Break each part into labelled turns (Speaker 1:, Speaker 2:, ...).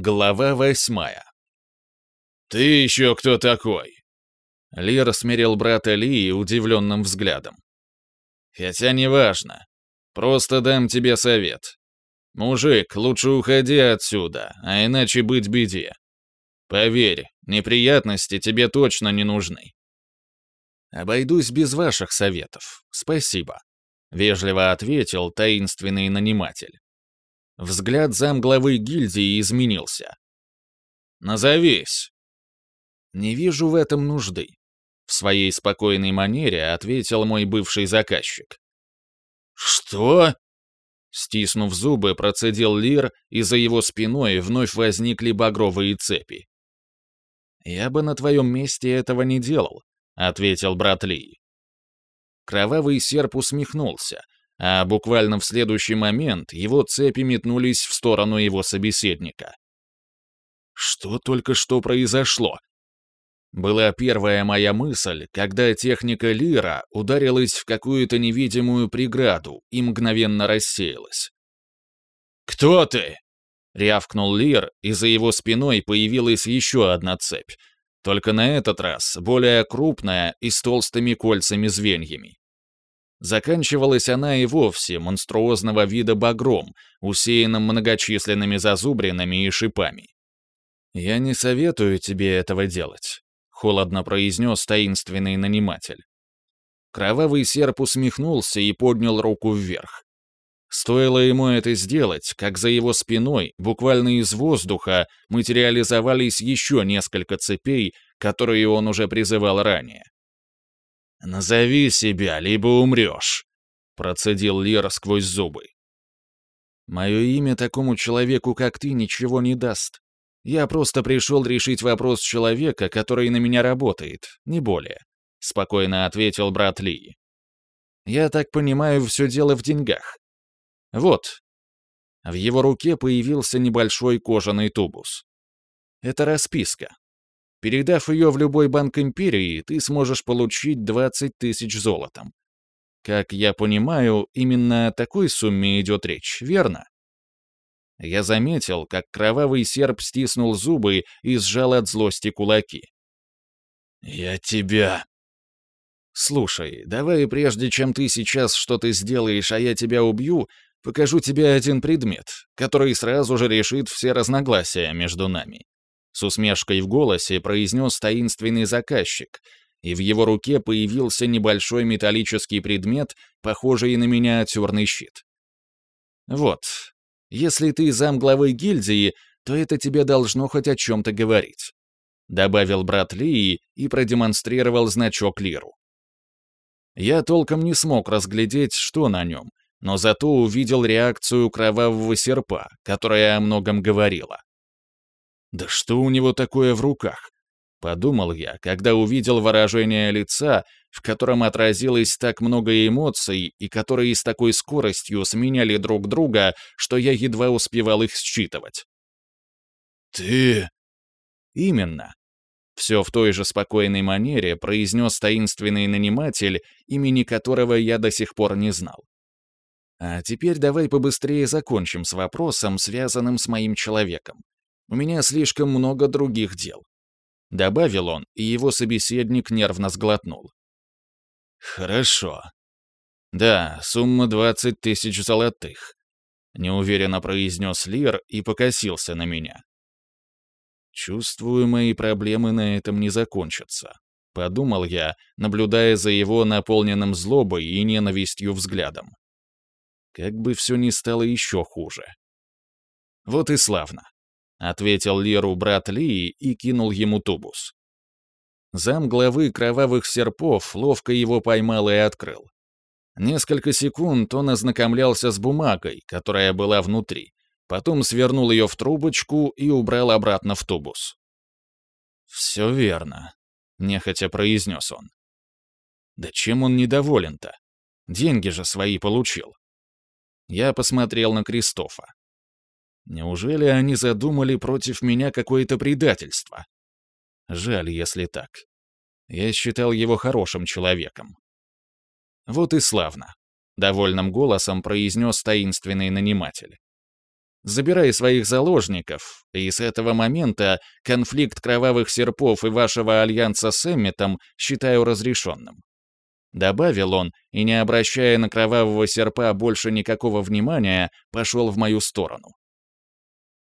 Speaker 1: Глава восьмая. «Ты еще кто такой?» Лир смерил брата Ли удивленным взглядом. «Хотя неважно. Просто дам тебе совет. Мужик, лучше уходи отсюда, а иначе быть беде. Поверь, неприятности тебе точно не нужны». «Обойдусь без ваших советов. Спасибо», — вежливо ответил таинственный наниматель. Взгляд замглавы гильдии изменился. «Назовись!» «Не вижу в этом нужды», — в своей спокойной манере ответил мой бывший заказчик. «Что?» Стиснув зубы, процедил Лир, и за его спиной вновь возникли багровые цепи. «Я бы на твоем месте этого не делал», — ответил брат Ли. Кровавый серп усмехнулся, а буквально в следующий момент его цепи метнулись в сторону его собеседника. Что только что произошло? Была первая моя мысль, когда техника Лира ударилась в какую-то невидимую преграду и мгновенно рассеялась. «Кто ты?» — рявкнул Лир, и за его спиной появилась еще одна цепь, только на этот раз более крупная и с толстыми кольцами-звеньями. Заканчивалась она и вовсе монструозного вида багром, усеянным многочисленными зазубринами и шипами. «Я не советую тебе этого делать», — холодно произнес таинственный наниматель. Кровавый серп усмехнулся и поднял руку вверх. Стоило ему это сделать, как за его спиной, буквально из воздуха, материализовались еще несколько цепей, которые он уже призывал ранее. «Назови себя, либо умрешь», — процедил Лир сквозь зубы. «Мое имя такому человеку, как ты, ничего не даст. Я просто пришел решить вопрос человека, который на меня работает, не более», — спокойно ответил брат Ли. «Я так понимаю, все дело в деньгах. Вот». В его руке появился небольшой кожаный тубус. Это расписка. Передав ее в любой банк империи, ты сможешь получить 20 тысяч золотом. Как я понимаю, именно о такой сумме идет речь, верно? Я заметил, как кровавый серп стиснул зубы и сжал от злости кулаки. «Я тебя...» «Слушай, давай прежде чем ты сейчас что-то сделаешь, а я тебя убью, покажу тебе один предмет, который сразу же решит все разногласия между нами. С усмешкой в голосе произнес таинственный заказчик, и в его руке появился небольшой металлический предмет, похожий на миниатюрный щит. «Вот, если ты зам главы гильдии, то это тебе должно хоть о чем-то говорить», добавил брат Лии и продемонстрировал значок Лиру. Я толком не смог разглядеть, что на нем, но зато увидел реакцию кровавого серпа, которая о многом говорила. Да что у него такое в руках? Подумал я, когда увидел выражение лица, в котором отразилось так много эмоций и которые с такой скоростью сменяли друг друга, что я едва успевал их считывать. «Ты...» «Именно». Все в той же спокойной манере произнес таинственный наниматель, имени которого я до сих пор не знал. А теперь давай побыстрее закончим с вопросом, связанным с моим человеком. У меня слишком много других дел». Добавил он, и его собеседник нервно сглотнул. «Хорошо. Да, сумма двадцать тысяч золотых», — неуверенно произнес Лир и покосился на меня. «Чувствую, мои проблемы на этом не закончатся», — подумал я, наблюдая за его наполненным злобой и ненавистью взглядом. Как бы все ни стало еще хуже. Вот и славно. — ответил Леру брат Лии и кинул ему тубус. Зам главы кровавых серпов ловко его поймал и открыл. Несколько секунд он ознакомлялся с бумагой, которая была внутри, потом свернул ее в трубочку и убрал обратно в тубус. «Все верно», — нехотя произнес он. «Да чем он недоволен-то? Деньги же свои получил». Я посмотрел на Кристофа. Неужели они задумали против меня какое-то предательство? Жаль, если так. Я считал его хорошим человеком. Вот и славно, — довольным голосом произнес таинственный наниматель. Забирай своих заложников, и с этого момента конфликт кровавых серпов и вашего альянса с Эмметом считаю разрешенным. Добавил он, и, не обращая на кровавого серпа больше никакого внимания, пошел в мою сторону.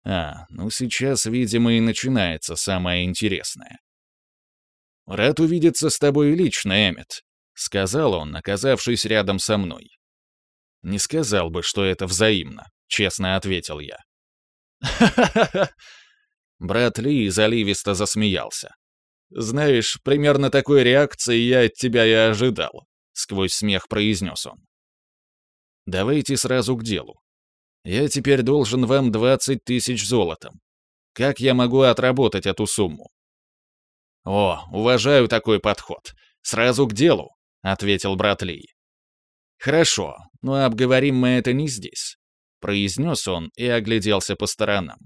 Speaker 1: А, ну сейчас, видимо, и начинается самое интересное. «Рад увидеться с тобой лично, Эммет», — сказал он, оказавшись рядом со мной. «Не сказал бы, что это взаимно», — честно ответил я. «Ха-ха-ха!» Брат Ли заливисто засмеялся. «Знаешь, примерно такой реакции я от тебя и ожидал», — сквозь смех произнес он. «Давайте сразу к делу. Я теперь должен вам 20 тысяч золотом. Как я могу отработать эту сумму?» «О, уважаю такой подход. Сразу к делу», — ответил брат Ли. «Хорошо, но обговорим мы это не здесь», — произнес он и огляделся по сторонам.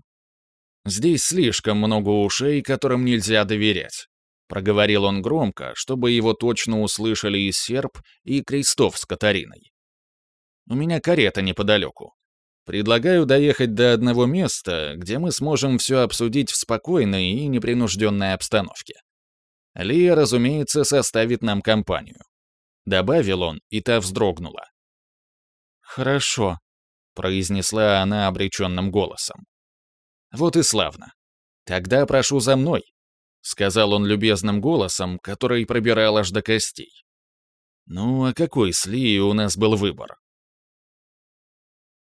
Speaker 1: «Здесь слишком много ушей, которым нельзя доверять. Проговорил он громко, чтобы его точно услышали и серп, и Крестов с Катариной. «У меня карета неподалеку. Предлагаю доехать до одного места, где мы сможем все обсудить в спокойной и непринужденной обстановке. Лия, разумеется, составит нам компанию». Добавил он, и та вздрогнула. «Хорошо», — произнесла она обреченным голосом. «Вот и славно. Тогда прошу за мной», — сказал он любезным голосом, который пробирал аж до костей. «Ну, а какой с Ли у нас был выбор?»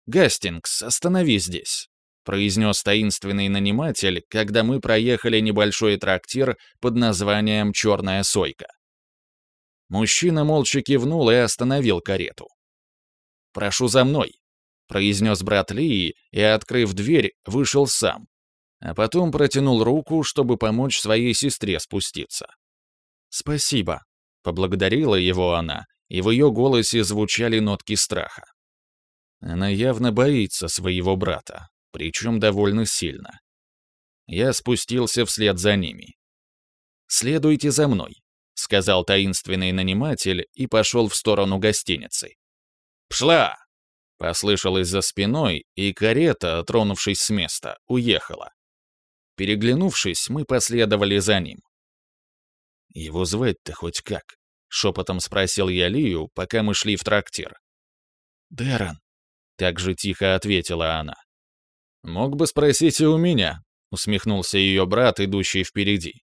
Speaker 1: «Гастингс, останови здесь», — произнес таинственный наниматель, когда мы проехали небольшой трактир под названием «Черная сойка». Мужчина молча кивнул и остановил карету. «Прошу за мной», — произнес брат Лии и, открыв дверь, вышел сам, а потом протянул руку, чтобы помочь своей сестре спуститься. «Спасибо», — поблагодарила его она, и в ее голосе звучали нотки страха. Она явно боится своего брата, причем довольно сильно. Я спустился вслед за ними. «Следуйте за мной», — сказал таинственный наниматель и пошел в сторону гостиницы. «Пшла!» — послышалось за спиной, и карета, тронувшись с места, уехала. Переглянувшись, мы последовали за ним. «Его звать-то хоть как?» — шепотом спросил я Лию, пока мы шли в трактир. «Дэрон», — так же тихо ответила она. «Мог бы спросить и у меня», — усмехнулся ее брат, идущий впереди.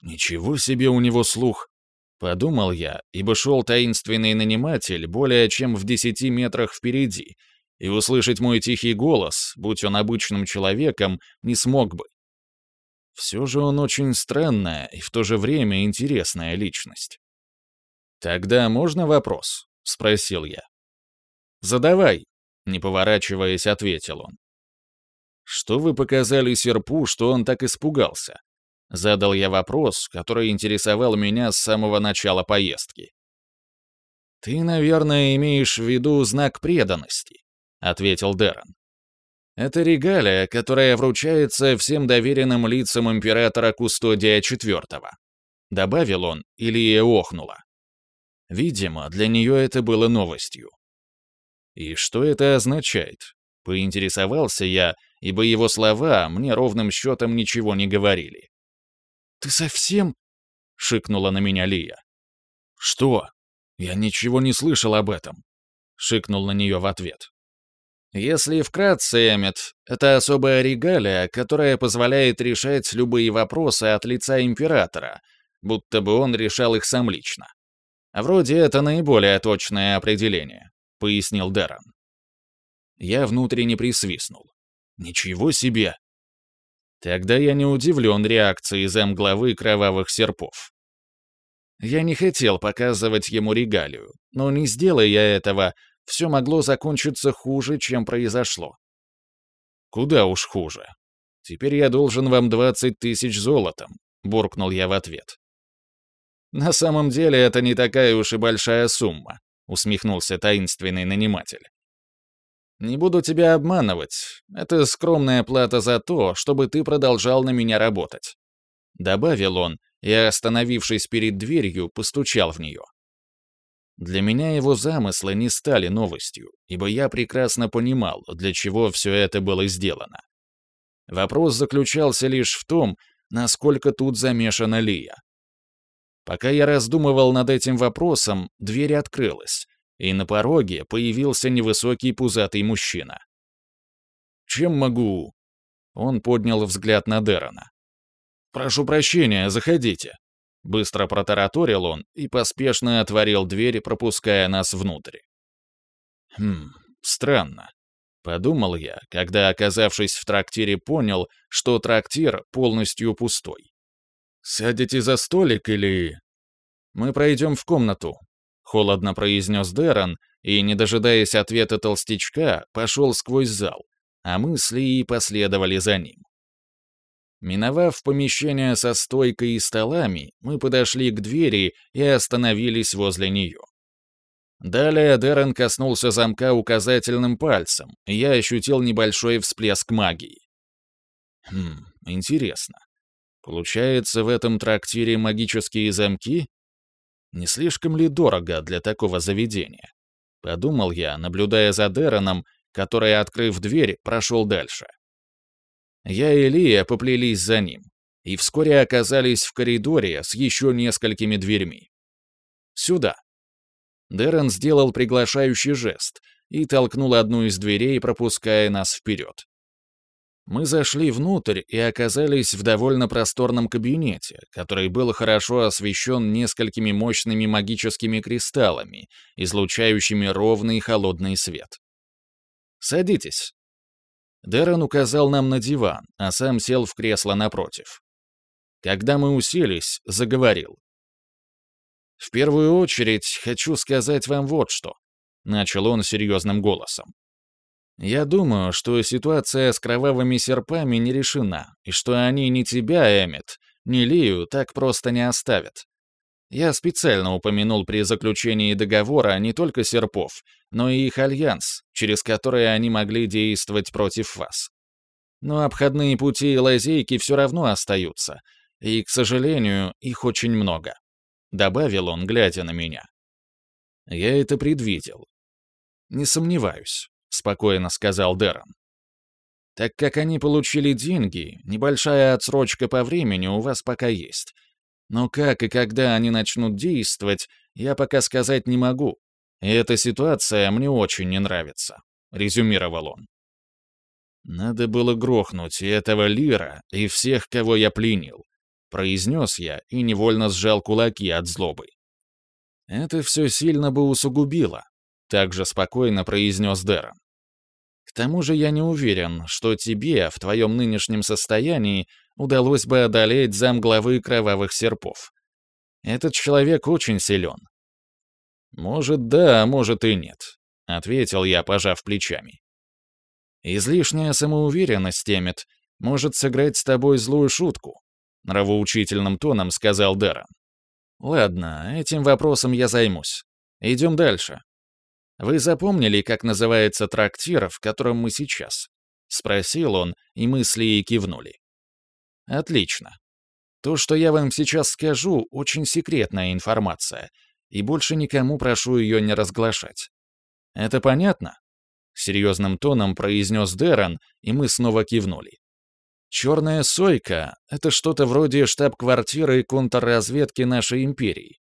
Speaker 1: «Ничего себе у него слух!» — подумал я, ибо шел таинственный наниматель более чем в десяти метрах впереди, и услышать мой тихий голос, будь он обычным человеком, не смог бы. Все же он очень странная и в то же время интересная личность. «Тогда можно вопрос?» — спросил я. «Задавай», — не поворачиваясь, ответил он. «Что вы показали серпу, что он так испугался?» Задал я вопрос, который интересовал меня с самого начала поездки. «Ты, наверное, имеешь в виду знак преданности», — ответил Дэрон. Это регалия, которая вручается всем доверенным лицам императора Кустодия IV. Добавил он, или охнула. Видимо, для нее это было новостью. И что это означает? Поинтересовался я, ибо его слова мне ровным счетом ничего не говорили. «Ты совсем?» — шикнула на меня Лия. «Что? Я ничего не слышал об этом», — шикнул на нее в ответ. Если вкратце, Эммет, это особая регалия, которая позволяет решать любые вопросы от лица императора, будто бы он решал их сам лично. Вроде это наиболее точное определение, пояснил Дэрон. Я внутренне присвистнул. Ничего себе! Тогда я не удивлен реакцией замглавы кровавых серпов. Я не хотел показывать ему регалию, но не сделая я этого, все могло закончиться хуже, чем произошло. «Куда уж хуже. Теперь я должен вам 20 тысяч золотом», — буркнул я в ответ. «На самом деле это не такая уж и большая сумма», — усмехнулся таинственный наниматель. «Не буду тебя обманывать. Это скромная плата за то, чтобы ты продолжал на меня работать». Добавил он и, остановившись перед дверью, постучал в нее. Для меня его замыслы не стали новостью, ибо я прекрасно понимал, для чего все это было сделано. Вопрос заключался лишь в том, насколько тут замешана Лия. Пока я раздумывал над этим вопросом, дверь открылась, и на пороге появился невысокий пузатый мужчина. «Чем могу?» Он поднял взгляд на Дерона. «Прошу прощения, заходите». Быстро протараторил он и поспешно отворил дверь, пропуская нас внутрь. Хм, странно. Подумал я, когда, оказавшись в трактире, понял, что трактир полностью пустой. «Сядете за столик или...» «Мы пройдем в комнату», — холодно произнес Дэрон, и, не дожидаясь ответа толстячка, пошел сквозь зал, а мысли и последовали за ним. Миновав помещение со стойкой и столами, мы подошли к двери и остановились возле нее. Далее Дэрон коснулся замка указательным пальцем, и я ощутил небольшой всплеск магии. Хм, интересно. Получается, в этом трактире магические замки? Не слишком ли дорого для такого заведения? Подумал я, наблюдая за Дэроном, который, открыв дверь, прошел дальше. Я и Лия поплелись за ним, и вскоре оказались в коридоре с еще несколькими дверьми. «Сюда!» Дэрон сделал приглашающий жест и толкнул одну из дверей, пропуская нас вперед. Мы зашли внутрь и оказались в довольно просторном кабинете, который был хорошо освещен несколькими мощными магическими кристаллами, излучающими ровный холодный свет. «Садитесь», Дэрон указал нам на диван, а сам сел в кресло напротив. Когда мы уселись, заговорил. «В первую очередь хочу сказать вам вот что», — начал он серьезным голосом. «Я думаю, что ситуация с кровавыми серпами не решена, и что они ни тебя, Эммет, ни Лию так просто не оставят. Я специально упомянул при заключении договора не только серпов, но и их альянс, через который они могли действовать против вас. Но обходные пути и лазейки все равно остаются, и, к сожалению, их очень много. Добавил он, глядя на меня. Я это предвидел. Не сомневаюсь, спокойно сказал Дэрон. Так как они получили деньги, небольшая отсрочка по времени у вас пока есть. Но как и когда они начнут действовать, я пока сказать не могу. И эта ситуация мне очень не нравится», — резюмировал он. «Надо было грохнуть и этого Лира, и всех, кого я пленил», — произнес я и невольно сжал кулаки от злобы. «Это все сильно бы усугубило», — также спокойно произнес Дэрон. «К тому же я не уверен, что тебе в твоем нынешнем состоянии удалось бы одолеть замглавы кровавых серпов. Этот человек очень силен. Может, да, а может и нет, ответил я, пожав плечами. Излишняя самоуверенность, Эммет, может сыграть с тобой злую шутку, нравоучительным тоном сказал Даррен. Ладно, этим вопросом я займусь. Идем дальше. Вы запомнили, как называется трактир, в котором мы сейчас? Спросил он, и мысли и кивнули. Отлично. То, что я вам сейчас скажу, очень секретная информация, и больше никому прошу ее не разглашать. Это понятно? Серьезным тоном произнес Дэрон, и мы снова кивнули. Черная сойка — это что-то вроде штаб-квартиры контрразведки нашей империи.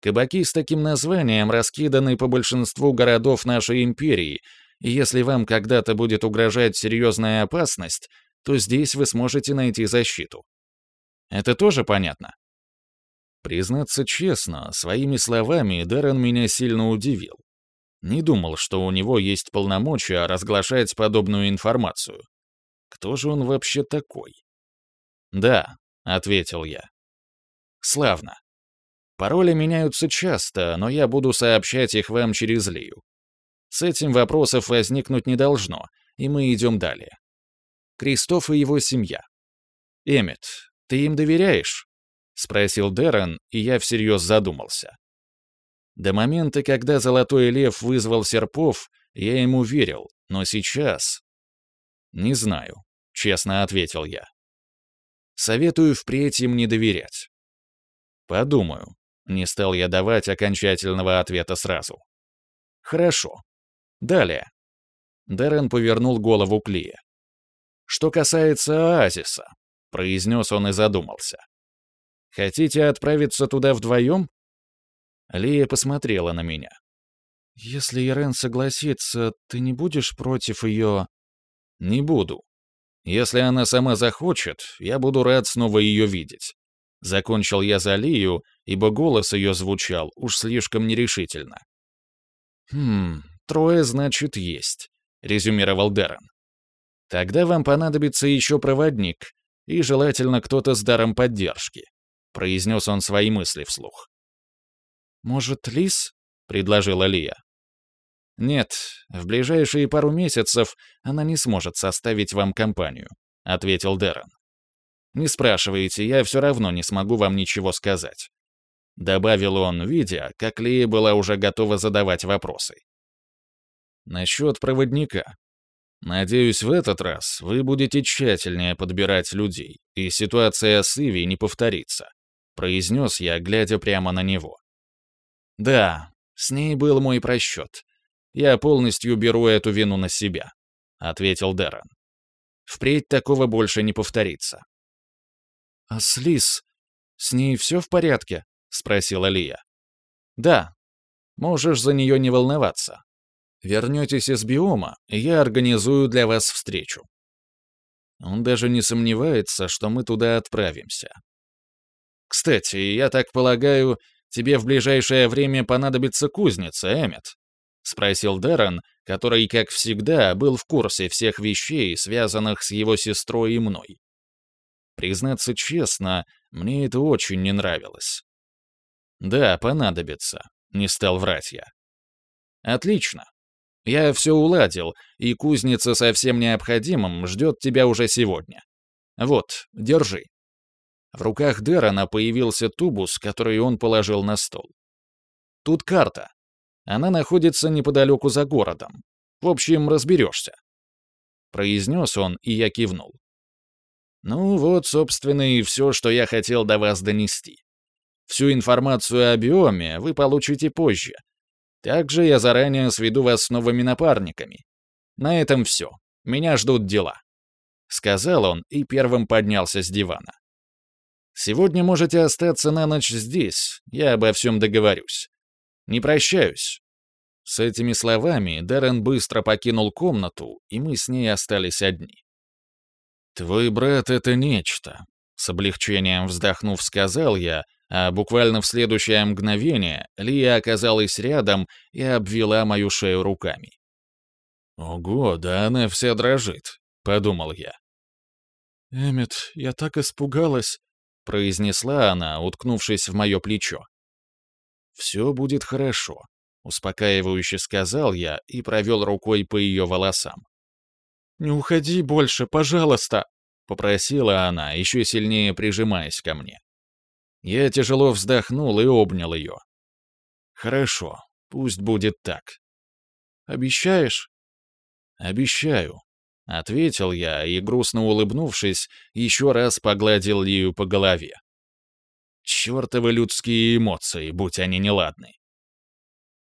Speaker 1: Кабаки с таким названием раскиданы по большинству городов нашей империи, и если вам когда-то будет угрожать серьезная опасность, то здесь вы сможете найти защиту. Это тоже понятно? Признаться честно, своими словами Даррен меня сильно удивил. Не думал, что у него есть полномочия разглашать подобную информацию. Кто же он вообще такой? «Да», — ответил я. «Славно. Пароли меняются часто, но я буду сообщать их вам через Лию. С этим вопросов возникнуть не должно, и мы идем далее. Кристоф и его семья. «Эммет, ты им доверяешь?» — спросил Дэрон, и я всерьез задумался. До момента, когда Золотой Лев вызвал Серпов, я ему верил, но сейчас... «Не знаю», — честно ответил я. «Советую впредь им не доверять». «Подумаю», Не стал я давать окончательного ответа сразу. Хорошо. Далее. Дэрен повернул голову к Лие. Что касается оазиса, произнес он и задумался. Хотите отправиться туда вдвоем? Лия посмотрела на меня. «Если Ирен согласится, ты не будешь против ее...» «Не буду. Если она сама захочет, я буду рад снова ее видеть». Закончил я за Лию, ибо голос ее звучал уж слишком нерешительно. «Хм, трое, значит, есть», — резюмировал Дэрон. «Тогда вам понадобится еще проводник, и желательно кто-то с даром поддержки», — произнес он свои мысли вслух. «Может, Лис?» — предложила Лия. «Нет, в ближайшие пару месяцев она не сможет составить вам компанию», — ответил Дэрон. «Не спрашивайте, я все равно не смогу вам ничего сказать». Добавил он, видя, как Лия была уже готова задавать вопросы. «Насчет проводника. Надеюсь, в этот раз вы будете тщательнее подбирать людей, и ситуация с Иви не повторится», — произнес я, глядя прямо на него. «Да, с ней был мой просчет. Я полностью беру эту вину на себя», — ответил Дэрон. «Впредь такого больше не повторится». «А с Лис? С ней все в порядке?» — спросила Лия. «Да. Можешь за нее не волноваться. Вернетесь из биома, и я организую для вас встречу». Он даже не сомневается, что мы туда отправимся. «Кстати, я так полагаю, тебе в ближайшее время понадобится кузница, Эммет?» — спросил Дэрон, который, как всегда, был в курсе всех вещей, связанных с его сестрой и мной. Признаться честно, мне это очень не нравилось. «Да, понадобится», — не стал врать я. «Отлично. Я все уладил, и кузница со всем необходимым ждет тебя уже сегодня. Вот, держи». В руках Дэрона появился тубус, который он положил на стол. «Тут карта. Она находится неподалеку за городом. В общем, разберешься. Произнес он, и я кивнул. Ну вот, собственно, и все, что я хотел до вас донести. Всю информацию о биоме вы получите позже. Также я заранее сведу вас с новыми напарниками. На этом все. Меня ждут дела. Сказал он и первым поднялся с дивана. Сегодня можете остаться на ночь здесь, я обо всем договорюсь. Не прощаюсь». С этими словами Дэрен быстро покинул комнату, и мы с ней остались одни. «Твой брат — это нечто», — с облегчением вздохнув, сказал я, а буквально в следующее мгновение Лия оказалась рядом и обвела мою шею руками. «Ого, да она вся дрожит», — подумал я. «Эммет, я так испугалась», — произнесла она, уткнувшись в мое плечо. «Все будет хорошо», — успокаивающе сказал я и провел рукой по ее волосам. «Не уходи больше, пожалуйста», — попросила она, еще сильнее прижимаясь ко мне. Я тяжело вздохнул и обнял ее. «Хорошо, пусть будет так». «Обещаешь?» «Обещаю», — ответил я и, грустно улыбнувшись, еще раз погладил Лию по голове. Чёртовы людские эмоции, будь они неладны.